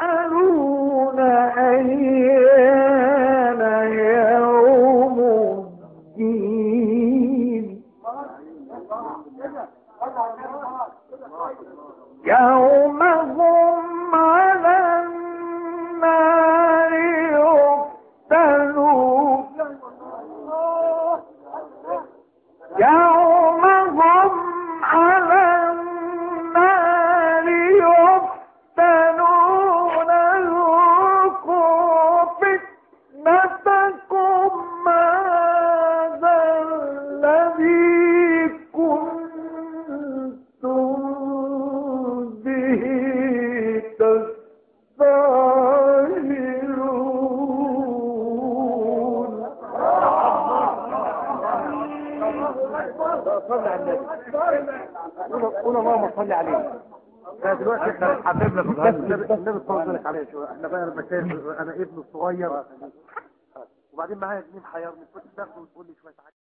يسألون أيان يوم الدين. يوم هم على النار يفتنون. يوم صلي على النبي قول اللهم صل عليه دلوقتي إحنا حبيبنا في النبي النبي صلى الله عليه إحنا بقى المشايخ أنا ابنه الصغير وبعدين معايا اتنين حيرني كنت تاخده وتقول لي شوية حاجات